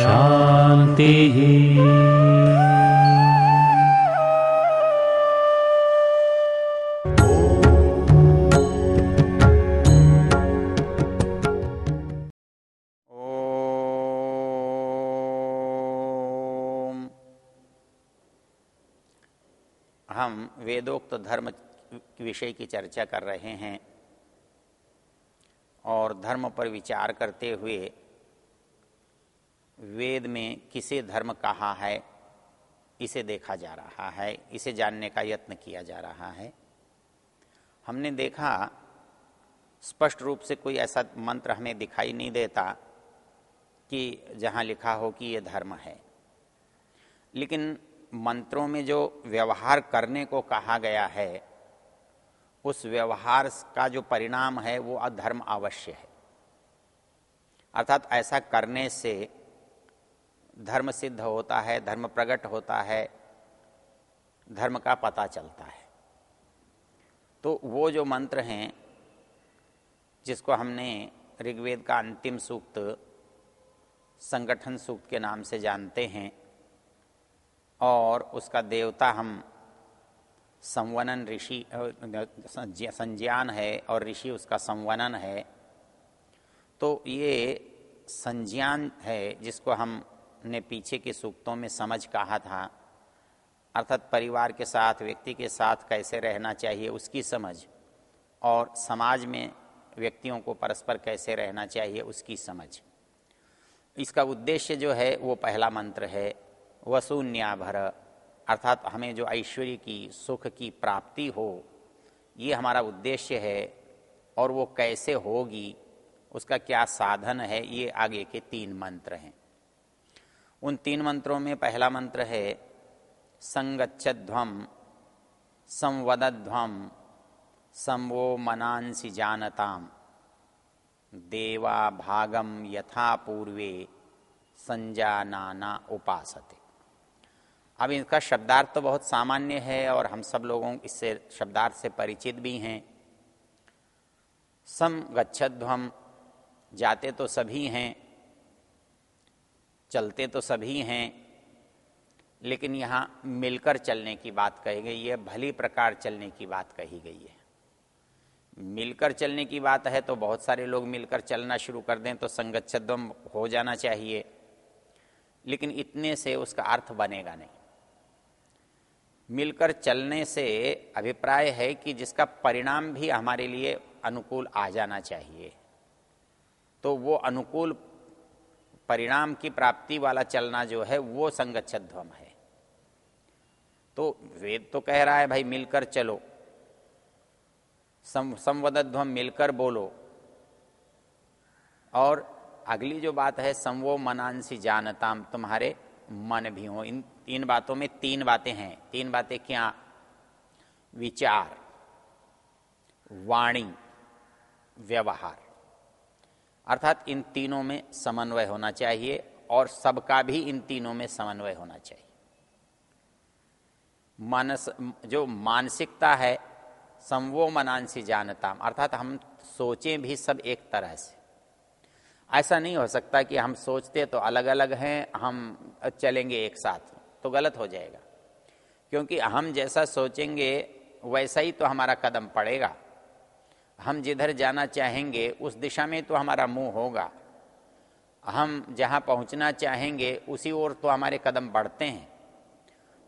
शांति ओम। हम वेदोक्त धर्म विषय की चर्चा कर रहे हैं। और धर्म पर विचार करते हुए वेद में किसे धर्म कहा है, इसे देखा जा रहा है, इसे जानने का यत्न किया जा रहा है। हमने देखा, स्पष्ट रूप से कोई ऐसा मंत्र हमें दिखाई नहीं देता कि जहाँ लिखा हो कि ये धर्म है। लेकिन मंत्रों में जो व्यवहार करने को कहा गया है उस व्यवहार का जो परिणाम है, वो अधर्म अवश्य है। अर्थात ऐसा करने से धर्म सिद्ध होता है, धर्म प्रकट होता है, धर्म का पता चलता है। तो वो जो मंत्र हैं, जिसको हमने ऋग्वेद का अंतिम सूक्त, संगठन सूक्त के नाम से जानते हैं, और उसका देवता हम संवनन ऋषि संज्ञान है और ऋषि उसका संवनन है। तो ये संज्ञान है जिसको हमने पीछे के सूक्तों में समझ कहा था। अर्थात परिवार के साथ, व्यक्ति के साथ कैसे रहना चाहिए उसकी समझ और समाज में व्यक्तियों को परस्पर कैसे रहना चाहिए उसकी समझ। इसका उद्देश्य जो है वो पहला मंत्र है वसुन्याभर अर्थात हमें जो ऐश्वर्य की, सुख की प्राप्ति हो, ये हमारा उद्देश्य है और वो कैसे होगी, उसका क्या साधन है, ये आगे के तीन मंत्र हैं। उन तीन मंत्रों में पहला मंत्र है संगच्छध्वम संवदध्वम संवो मनांसी जानताम। देवा भागम यथा पूर्वे संजानाना उपासते। अब इसका शब्दार्थ तो बहुत सामान्य है और हम सब लोगों इससे, शब्दार्थ से परिचित भी हैं। सम गच्छध्वम जाते तो सभी हैं, चलते तो सभी हैं, लेकिन यहाँ मिलकर चलने की बात कही गई है, भली प्रकार चलने की बात कही गई है। मिलकर चलने की बात है तो बहुत सारे लोग मिलकर चलना शुरू कर दें तो संगच्छध्वम हो जाना चाहिए, लेकिन इतने से उसका अर्थ बनेगा नहीं। मिलकर चलने से अभिप्राय है कि जिसका परिणाम भी हमारे लिए अनुकूल आ जाना चाहिए। तो वो अनुकूल परिणाम की प्राप्ति वाला चलना जो है वो संगच्छध्वम है। तो वेद तो कह रहा है भाई मिलकर चलो। सं, संवदध्वम मिलकर बोलो। और अगली जो बात है संवो मनांसी जानताम तुम्हारे मन भी हो। इन तीन बातों में तीन बातें हैं। तीन बातें क्या? विचार, वाणी, व्यवहार। अर्थात इन तीनों में समन्वय होना चाहिए और सबका भी इन तीनों में समन्वय होना चाहिए। मानस, जो मानसिकता है संवो मनांसी जानता अर्थात हम सोचें भी सब एक तरह से। ऐसा नहीं हो सकता कि हम सोचते तो अलग अलग हैं, हम चलेंगे एक साथ तो गलत हो जाएगा। क्योंकि हम जैसा सोचेंगे, वैसा ही तो हमारा कदम पड़ेगा। हम जिधर जाना चाहेंगे, उस दिशा में तो हमारा मुँह होगा। हम जहाँ पहुँचना चाहेंगे, उसी ओर तो हमारे कदम बढ़ते हैं।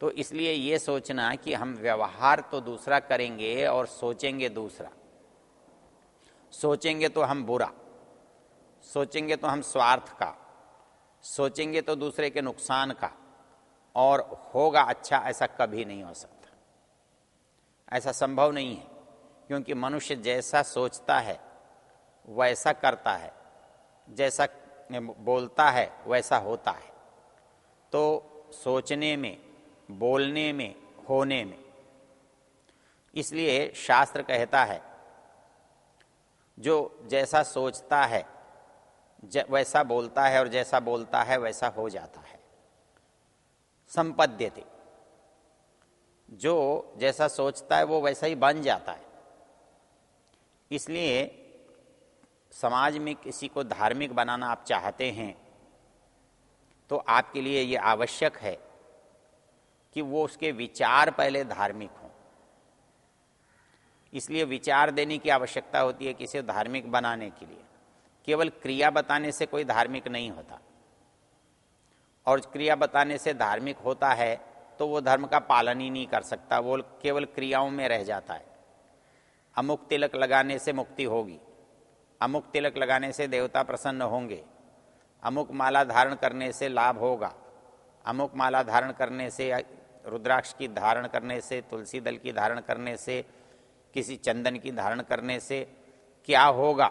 तो इसलिए ये सोचना कि हम व्यवहार तो दूसरा करेंगे और सोचेंगे दूसरा। सोचेंगे तो हम बुरा। सोचेंगे तो हम स्वार्थ का, सोचेंगे तो दूसरे के नुकसान का, और होगा अच्छा ऐसा कभी नहीं हो सकता। ऐसा संभव नहीं है, क्योंकि मनुष्य जैसा सोचता है, वैसा करता है, जैसा बोलता है, वैसा होता है। तो सोचने में, बोलने में, होने में। इसलिए शास्त्र कहता है, जो जैसा सोचता है वैसा बोलता है और जैसा बोलता है, वैसा हो जाता है। संपद्यते। जो जैसा सोचता है, वो वैसा ही बन जाता है। इसलिए समाज में किसी को धार्मिक बनाना आप चाहते हैं तो आपके लिए ये आवश्यक है कि वो उसके विचार पहले धार्मिक हों। इसलिए विचार देने की आवश्यकता होती है किसी? धार्मिक बनाने के लिए। केवल क्रिया बताने से कोई धार्मिक नहीं होता। और क्रिया बताने से धार्मिक होता है तो वो धर्म का पालन ही नहीं कर सकता, वो केवल क्रियाओं में रह जाता है। अमुक तिलक लगाने से मुक्ति होगी, अमुक तिलक लगाने से देवता प्रसन्न होंगे, अमुक माला धारण करने से लाभ होगा, अमुक माला धारण करने से, रुद्राक्ष की धारण करने से, तुलसी दल की धारण करने से, किसी चंदन की धारण करने से क्या होगा?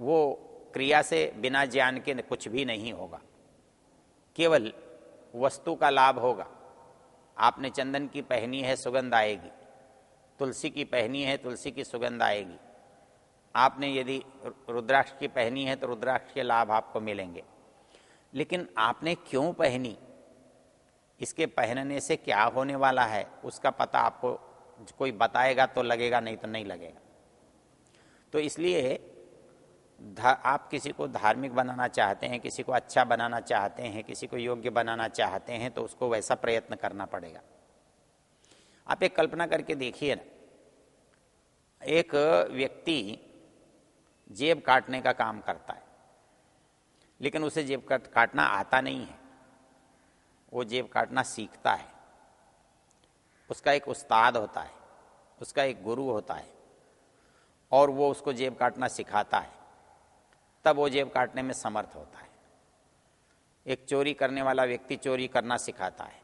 वो क्रिया से बिना ज्ञान के कुछ भी नहीं होगा। केवल वस्तु का लाभ होगा। आपने चंदन की पहनी है, सुगंध आएगी। तुलसी की पहनी है, तुलसी की सुगंध आएगी। आपने यदि रुद्राक्ष की पहनी है तो रुद्राक्ष के लाभ आपको मिलेंगे। लेकिन आपने क्यों पहनी? इसके पहनने से क्या होने वाला है, उसका पता आपको, कोई बताएगा तो लगेगा, नहीं तो नहीं लगेगा। तो इसलिए आप किसी को धार्मिक बनाना चाहते हैं, किसी को अच्छा बनाना चाहते हैं, किसी को योग्य बनाना चाहते हैं तो उसको वैसा प्रयत्न करना पड़ेगा। आप एक कल्पना करके देखिए ना, एक व्यक्ति जेब काटने का काम करता है, लेकिन उसे जेब काटना आता नहीं है। वो जेब काटना सीखता है। उसका एक उस्ताद होता है, उसका एक गुरु होता है, और वो उसको जेब काटना सिखाता है। तब वो जेब काटने में समर्थ होता है। एक चोरी करने वाला व्यक्ति चोरी करना सिखाता है।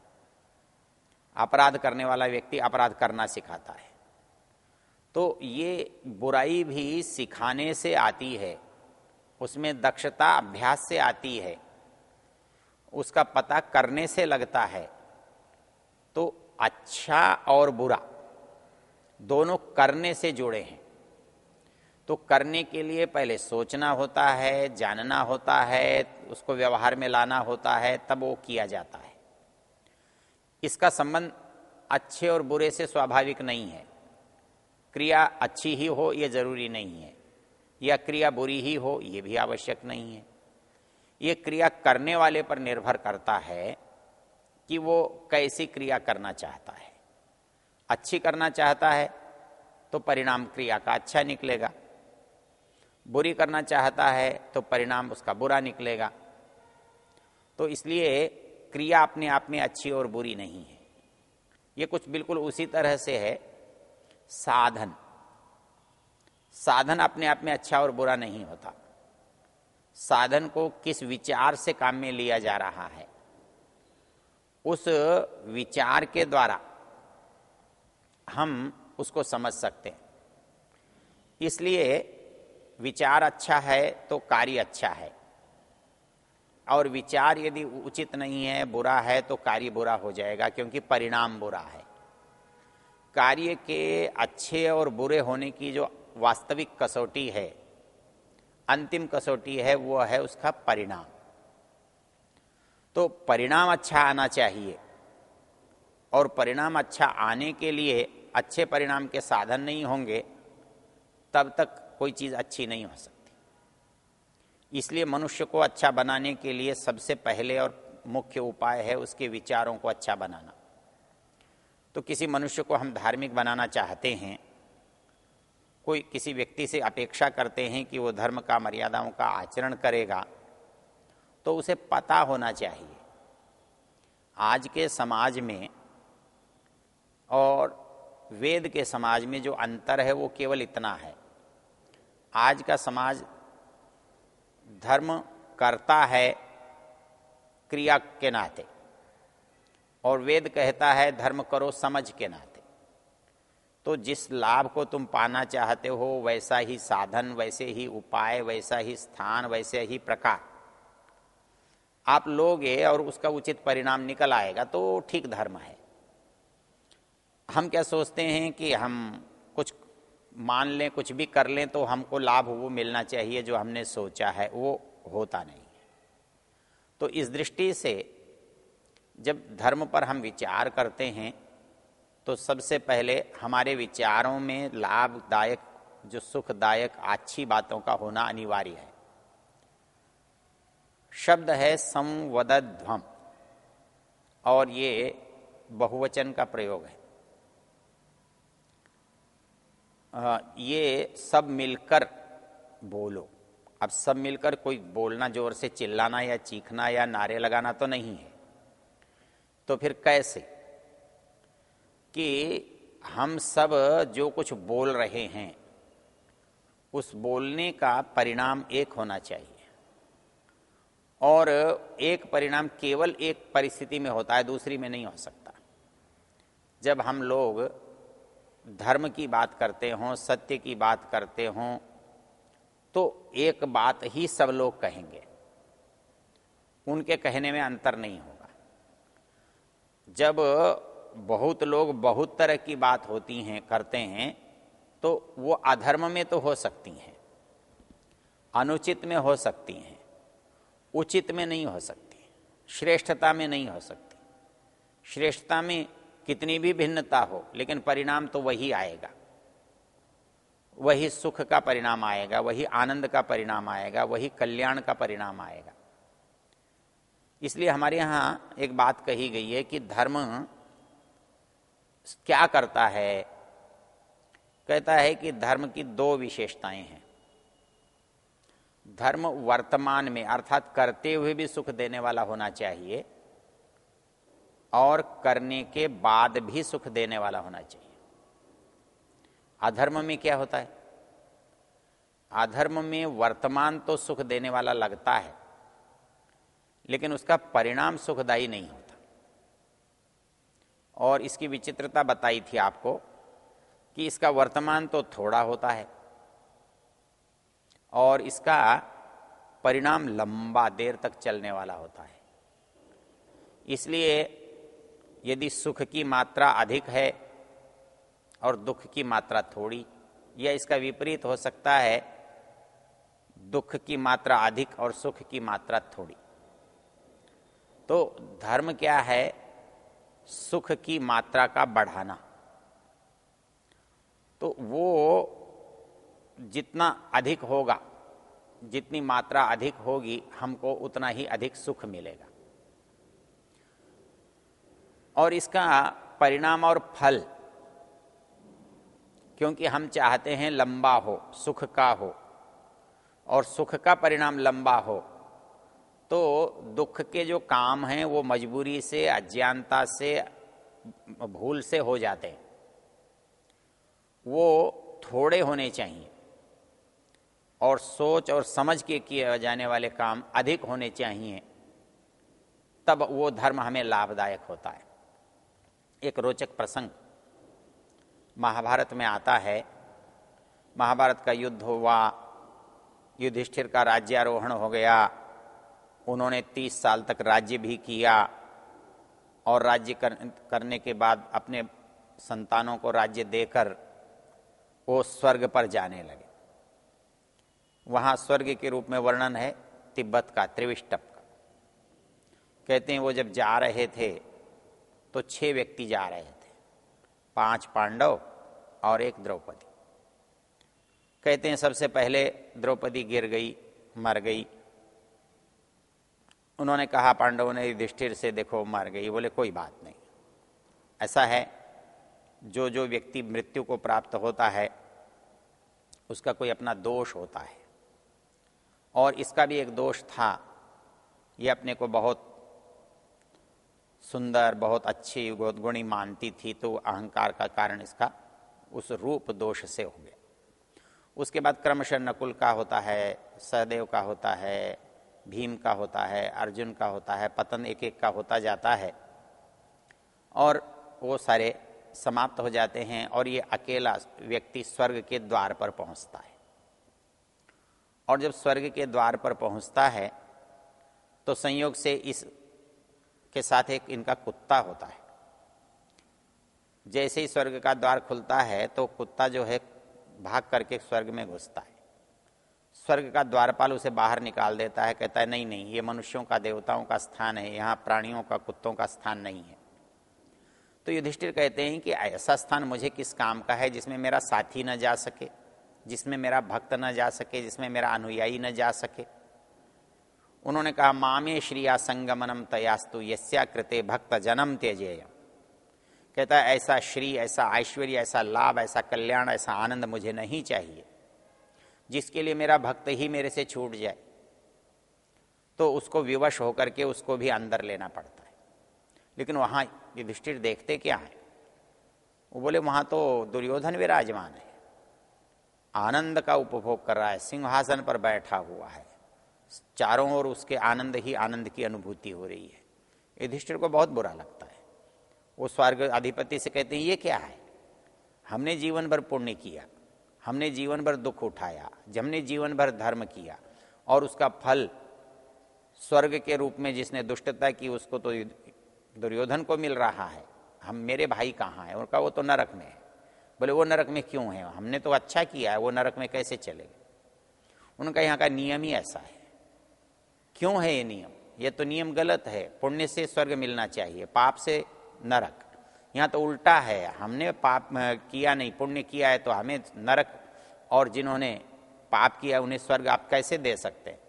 अपराध करने वाला व्यक्ति अपराध करना सिखाता है। तो ये बुराई भी सिखाने से आती है। उसमें दक्षता अभ्यास से आती है। उसका पता करने से लगता है। तो अच्छा और बुरा दोनों करने से जुड़े हैं। तो करने के लिए पहले सोचना होता है, जानना होता है, उसको व्यवहार में लाना होता है, तब वो किया जाता है। इसका संबंध अच्छे और बुरे से स्वाभाविक नहीं है। क्रिया अच्छी ही हो, ये ज़रूरी नहीं है। या क्रिया बुरी ही हो, ये भी आवश्यक नहीं है। ये क्रिया करने वाले पर निर्भर करता है कि वो कैसी क्रिया करना चाहता है। अच्छी करना चाहता है तो परिणाम क्रिया का अच्छा निकलेगा। बुरी करना चाहता है तो परिणाम उसका बुरा निकलेगा। तो इसलिए क्रिया अपने आप में अच्छी और बुरी नहीं है। ये कुछ बिल्कुल उसी तरह से है, साधन। साधन अपने आप में अच्छा और बुरा नहीं होता। साधन को किस विचार से काम में लिया जा रहा है, उस विचार के द्वारा हम उसको समझ सकते हैं। इसलिए विचार अच्छा है तो कार्य अच्छा है। और विचार यदि उचित नहीं है, बुरा है तो कार्य बुरा हो जाएगा, क्योंकि परिणाम बुरा है। कार्य के अच्छे और बुरे होने की जो वास्तविक कसौटी है, अंतिम कसौटी है, वो है उसका परिणाम। तो परिणाम अच्छा आना चाहिए, और परिणाम अच्छा आने के लिए अच्छे परिणाम के साधन नहीं होंगे, तब तक कोई चीज़ अच्छी नहीं हो सकती। इसलिए मनुष्य को अच्छा बनाने के लिए सबसे पहले और मुख्य उपाय है उसके विचारों को अच्छा बनाना। तो किसी मनुष्य को हम धार्मिक बनाना चाहते हैं, कोई किसी व्यक्ति से अपेक्षा करते हैं कि वो धर्म का, मर्यादाओं का आचरण करेगा तो उसे पता होना चाहिए। आज के समाज में और वेद के समाज में जो अंतर है वो केवल इतना है। आज का समाज धर्म करता है क्रिया के नाते। और वेद कहता है, धर्म करो समझ के नाते। तो जिस लाभ को तुम पाना चाहते हो, वैसा ही साधन, वैसे ही उपाय, वैसा ही स्थान, वैसे ही प्रकार। आप लोगे और उसका उचित परिणाम निकल आएगा तो ठीक धर्म है। हम क्या सोचते हैं कि हम मान लें, कुछ भी कर लें तो हमको लाभ वो मिलना चाहिए जो हमने सोचा है, वो होता नहीं तो इस दृष्टि से जब धर्म पर हम विचार करते हैं तो सबसे पहले हमारे विचारों में लाभदायक, जो सुखदायक अच्छी बातों का होना अनिवार्य है। शब्द है संवदध्वम, और ये बहुवचन का प्रयोग है। ये सब मिलकर बोलो। अब सब मिलकर कोई बोलना ज़ोर से चिल्लाना या चीखना या नारे लगाना तो नहीं है। तो फिर कैसे? कि हम सब जो कुछ बोल रहे हैं, उस बोलने का परिणाम एक होना चाहिए। और एक परिणाम केवल एक परिस्थिति में होता है, दूसरी में नहीं हो सकता। जब हम लोग धर्म की बात करते हों, सत्य की बात करते हों तो एक बात ही सब लोग कहेंगे। उनके कहने में अंतर नहीं होगा। जब बहुत लोग बहुत तरह की बात होती हैं, करते हैं तो वो अधर्म में तो हो सकती हैं, अनुचित में हो सकती हैं, उचित में नहीं हो सकती, श्रेष्ठता में नहीं हो सकती। श्रेष्ठता में कितनी भी भिन्नता हो, लेकिन परिणाम तो वही आएगा। वही सुख का परिणाम आएगा, वही आनंद का परिणाम आएगा, वही कल्याण का परिणाम आएगा। इसलिए हमारे यहाँ एक बात कही गई है कि धर्म क्या करता है? कहता है कि धर्म की दो विशेषताएँ हैं। धर्म वर्तमान में, अर्थात करते हुए भी सुख देने वाला होना चाहिए और करने के बाद भी सुख देने वाला होना चाहिए। अधर्म में क्या होता है? अधर्म में वर्तमान तो सुख देने वाला लगता है, लेकिन उसका परिणाम सुखदायी नहीं होता। और इसकी विचित्रता बताई थी आपको कि इसका वर्तमान तो थोड़ा होता है और इसका परिणाम लंबा देर तक चलने वाला होता है। इसलिए यदि सुख की मात्रा अधिक है और दुख की मात्रा थोड़ी, या इसका विपरीत हो सकता है, दुख की मात्रा अधिक और सुख की मात्रा थोड़ी। तो धर्म क्या है? सुख की मात्रा का बढ़ाना। तो वो जितना अधिक होगा, जितनी मात्रा अधिक होगी, हमको उतना ही अधिक सुख मिलेगा। और इसका परिणाम और फल, क्योंकि हम चाहते हैं लंबा हो, सुख का हो, और सुख का परिणाम लंबा हो तो दुख के जो काम हैं, वो मजबूरी से, अज्ञानता से, भूल से हो जाते हैं। वो थोड़े होने चाहिए, और सोच और समझ के किए जाने वाले काम अधिक होने चाहिए, तब वो धर्म हमें लाभदायक होता है। एक रोचक प्रसंग महाभारत में आता है। महाभारत का युद्ध हुआ युधिष्ठिर का राज्यारोहण हो गया उन्होंने तीस साल तक राज्य भी किया और राज्य कर, करने के बाद अपने संतानों को राज्य देकर वो स्वर्ग पर जाने लगे। वहाँ स्वर्ग के रूप में वर्णन है तिब्बत का त्रिविष्टप। का कहते हैं वो जब जा रहे थे तो छह व्यक्ति जा रहे थे। पाँच पांडव और एक द्रौपदी। कहते हैं, सबसे पहले द्रौपदी गिर गई, मर गई। उन्होंने कहा, पांडवों ने युधिष्ठिर से, देखो, मर गई। बोले, कोई बात नहीं। ऐसा है जो जो व्यक्ति मृत्यु को प्राप्त होता है, उसका कोई अपना दोष होता है। और इसका भी एक दोष था, ये अपने को बहुत सुंदर, बहुत अच्छी बहुत गुणी मानती थी तो अहंकार का कारण इसका उस रूप दोष से हो गया। उसके बाद क्रमशः नकुल का होता है, सहदेव का होता है, भीम का होता है, अर्जुन का होता है, पतन एक एक का होता जाता है और वो सारे समाप्त हो जाते हैं और ये अकेला व्यक्ति स्वर्ग के द्वार पर पहुँचता है। और जब स्वर्ग के द्वार पर पहुँचता है तो संयोग से इस के साथ एक इनका कुत्ता होता है। जैसे ही स्वर्ग का द्वार खुलता है तो कुत्ता जो है, भाग करके स्वर्ग में घुसता है। स्वर्ग का द्वारपाल उसे बाहर निकाल देता है, कहता है, नहीं नहीं, ये मनुष्यों का, देवताओं का स्थान है, यहाँ प्राणियों का, कुत्तों का स्थान नहीं है। तो युधिष्ठिर कहते हैं कि ऐसा स्थान मुझे किस काम का है जिसमें मेरा साथी न जा सके, जिसमें मेरा भक्त न जा सके, जिसमें मेरा अनुयायी न जा सके? उन्होंने कहा, मामे श्रिया संगमनम तयास्तु, यस्या कृते भक्त जनम त्यजेय कहता है, ऐसा श्री, ऐसा ऐश्वर्य, ऐसा लाभ, ऐसा कल्याण, ऐसा आनंद मुझे नहीं चाहिए, जिसके लिए मेरा भक्त ही मेरे से छूट जाए। तो उसको विवश होकर के उसको भी अंदर लेना पड़ता है। लेकिन वहाँ युधिष्ठिर देखते क्या है? वो बोले, वहाँ तो दुर्योधन विराजमान है। आनंद का उपभोग कर रहा है, सिंहासन पर बैठा हुआ है। चारों ओर उसके आनंद ही आनंद की अनुभूति हो रही है। युधिष्ठिर को बहुत बुरा लगता है। वो स्वर्ग अधिपति से कहते हैं, ये क्या है? हमने जीवन भर पुण्य किया, हमने जीवन भर दुख उठाया, हमने जीवन भर धर्म किया, और उसका फल स्वर्ग के रूप में जिसने दुष्टता की, उसको तो दुर्योधन को मिल रहा है। हम, मेरे भाई कहाँ हैं? उनका वो तो नरक में है। बोले, वो नरक में क्यों है? हमने तो अच्छा किया है, वो नरक में कैसे चलेगा उनका यहाँ का नियम ही ऐसा है। क्यों है ये नियम? ये तो नियम गलत है। पुण्य से स्वर्ग मिलना चाहिए, पाप से नरक। यहाँ तो उल्टा है। हमने पाप किया नहीं, पुण्य किया है तो हमें नरक, और जिन्होंने पाप किया उन्हें स्वर्ग आप कैसे दे सकते हैं?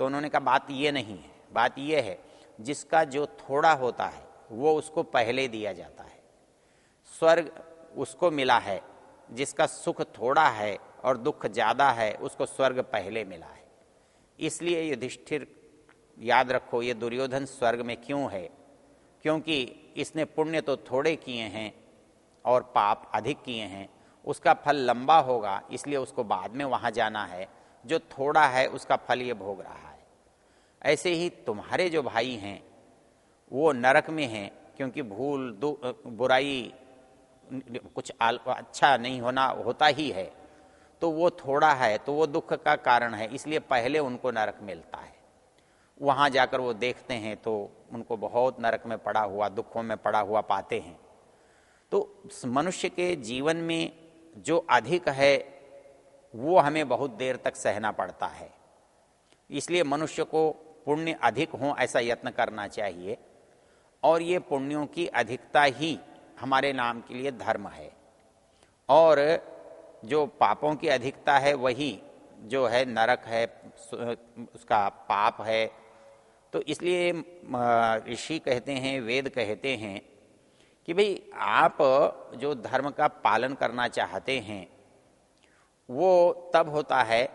तो उन्होंने कहा, बात ये नहीं है। बात ये है, जिसका जो थोड़ा होता है, वो उसको पहले दिया जाता है। स्वर्ग उसको मिला है, जिसका सुख थोड़ा है और दुख ज़्यादा है, उसको स्वर्ग पहले मिला है। इसलिए युधिष्ठिर, याद रखो ये दुर्योधन स्वर्ग में क्यों है? क्योंकि इसने पुण्य तो थोड़े किए हैं और पाप अधिक किए हैं। उसका फल लंबा होगा, इसलिए उसको बाद में वहाँ जाना है। जो थोड़ा है, उसका फल ये भोग रहा है। ऐसे ही तुम्हारे जो भाई हैं, वो नरक में हैं, क्योंकि भूल बुराई, कुछ अच्छा नहीं होना, होता ही है। तो वो थोड़ा है तो वो दुख का कारण है, इसलिए पहले उनको नरक मिलता है। वहाँ जाकर वो देखते हैं तो उनको बहुत नरक में पड़ा हुआ, दुखों में पड़ा हुआ पाते हैं। तो मनुष्य के जीवन में जो अधिक है, वो हमें बहुत देर तक सहना पड़ता है। इसलिए मनुष्य को पुण्य अधिक हो ऐसा यत्न करना चाहिए, और ये पुण्यों की अधिकता ही हमारे नाम के लिए धर्म है। और जो पापों की अधिकता है, वही जो है नरक है उसका पाप है। तो इसलिए ऋषि कहते हैं, वेद कहते हैं कि भाई, आप जो धर्म का पालन करना चाहते हैं, वो तब होता है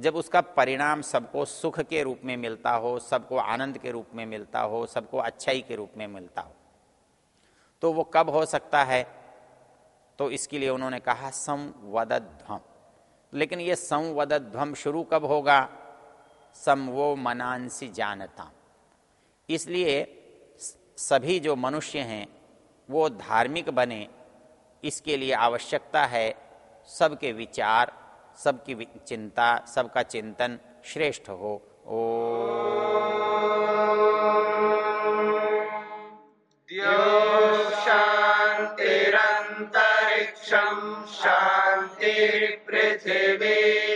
जब उसका परिणाम सबको सुख के रूप में मिलता हो, सबको आनंद के रूप में मिलता हो, सबको अच्छाई के रूप में मिलता हो। तो वो कब हो सकता है? तो इसके लिए उन्होंने कहा, संवदध्वम। लेकिन ये संवदध्वम शुरू कब होगा? सम वो मनांसी जानता इसलिए सभी जो मनुष्य हैं, वो धार्मिक बने, इसके लिए आवश्यकता है सबके विचार, सबकी चिंता, सबका चिंतन श्रेष्ठ हो। ओ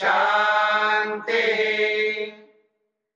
Ciao.